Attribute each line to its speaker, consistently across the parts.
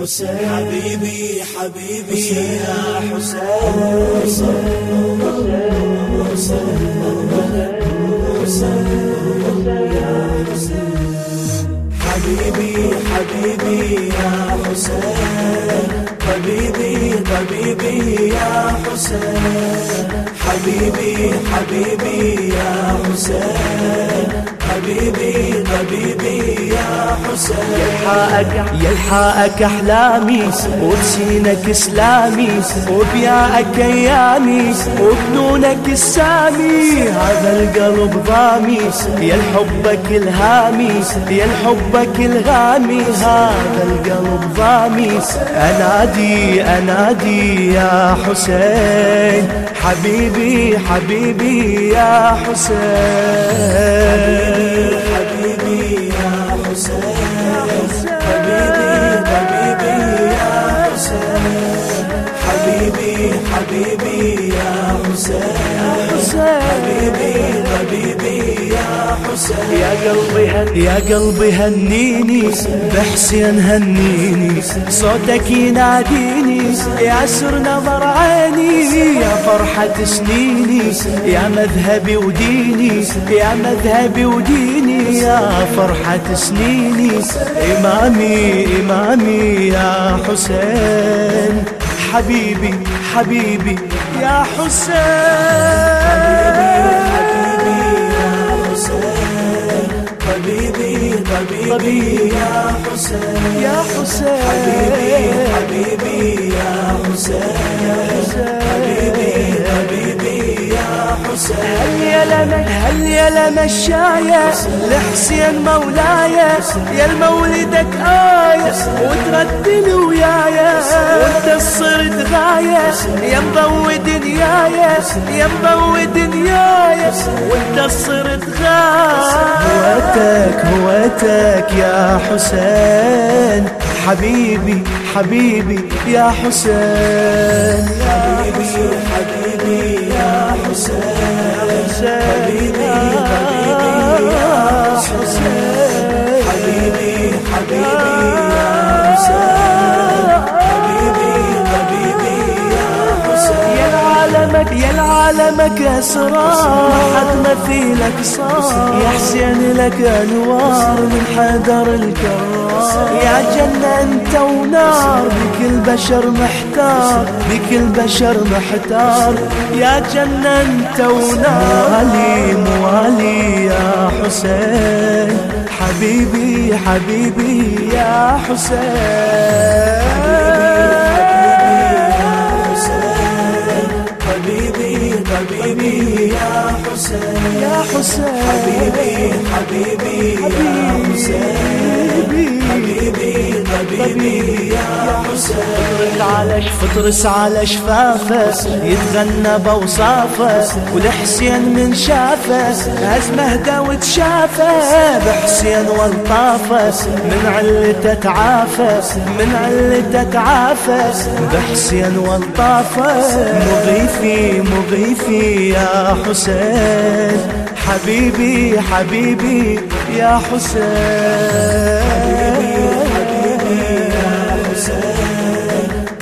Speaker 1: حسين. حبيبي حبيبي يا حسين. حسين حبيبي حبيبي يا حسين. حبيبي حبيبي يا حسين. حبيبي حبيبي يا حسين. حبيبي حبيبي يا حسين.
Speaker 2: يلحقك أحلامي وبسينك إسلامي وبياك أيامي وبنونك السامي. هذا القلب ضامي يا حبك الهامي يا حبك الغامي. هذا القلب ضامي أنادي أنادي يا حسين. حبيبي حبيبي يا حسين.
Speaker 1: حبيبي يا
Speaker 2: قلبي هن يا قلبي هنيني. بحسين هنيني. صوتك يناديني. يا سر نظر عيني. يا فرحة سنيني. يا مذهبي وديني. يا مذهبي وديني. يا فرحة سنيني. إمامي إمامي يا حسين. حبيبي حبيبي يا حسين.
Speaker 1: حبيبي يا حسين.
Speaker 2: يا حسين.
Speaker 1: حبيبي حبيبي يا حسين. حبيبي حبيبي يا حسين.
Speaker 2: هل يا لما هل يا لما الشاية؟ لحسين مولاي يا المولدك آية وتردد ويايا يا مضوي دنيايا يا مضوي دنيايا وانت صرت غاية هوتك هوتك يا حسين. حبيبي حبيبي يا حسين.
Speaker 1: حبيبي حبيبي. يا
Speaker 2: العالمك اسرار حد ما في لك صار. يا حسين لك أنوار من حدر الكرار. يا جنة أنت ونار. بكل بشر محتار. بكل بشر محتار. يا جنة أنت ونار. موالي موالي يا حسين. حبيبي حبيبي يا حسين.
Speaker 1: حبيبي يا حسين.
Speaker 2: يا حسين.
Speaker 1: حبيبي حبيبي يا حسين. حبيبي. حبيبي حسين
Speaker 2: على فطرس على شفافه يتغنى بوصافه والحسين من شافه أزمه اهدى وتشافه بحسين والطافه من علته تعافى من علته تعافى بحسين والطافه مغيثي مغيثي يا حسين حبيبي حبيبي يا حسين.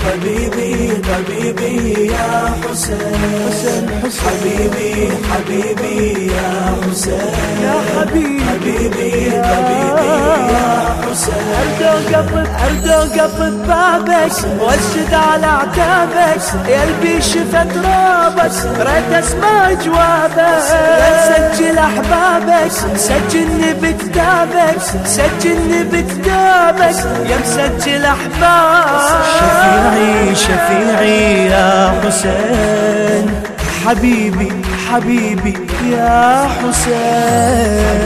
Speaker 1: حبيبي حبيبي يا حسين. حبيبي حبيبي يا حسين.
Speaker 2: يا حبيبي.
Speaker 1: حبيبي
Speaker 2: أرجو قبض أرجو قبض بابك واسجد على عتابك يا قلبي شفت رابك ريت اسمع جوابك سجل احبابك سجلني بكتابك سجلني بكتابك يا مسجل احبابك شفيعي شفيعي يا حسين. حبيبي حبيبي يا حسين.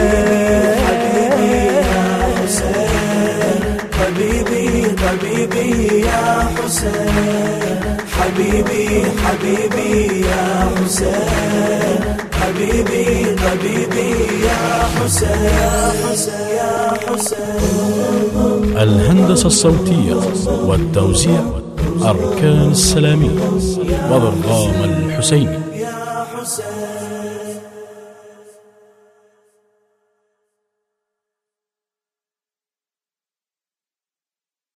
Speaker 1: حبيبي يا حسين. حبيبي حبيبي يا حسين. حبيبي حبيبي يا حسين. يا حسين يا حسين.
Speaker 3: الهندسة الصوتية والتوزيع أركان السلامية وضرغام الحسيني.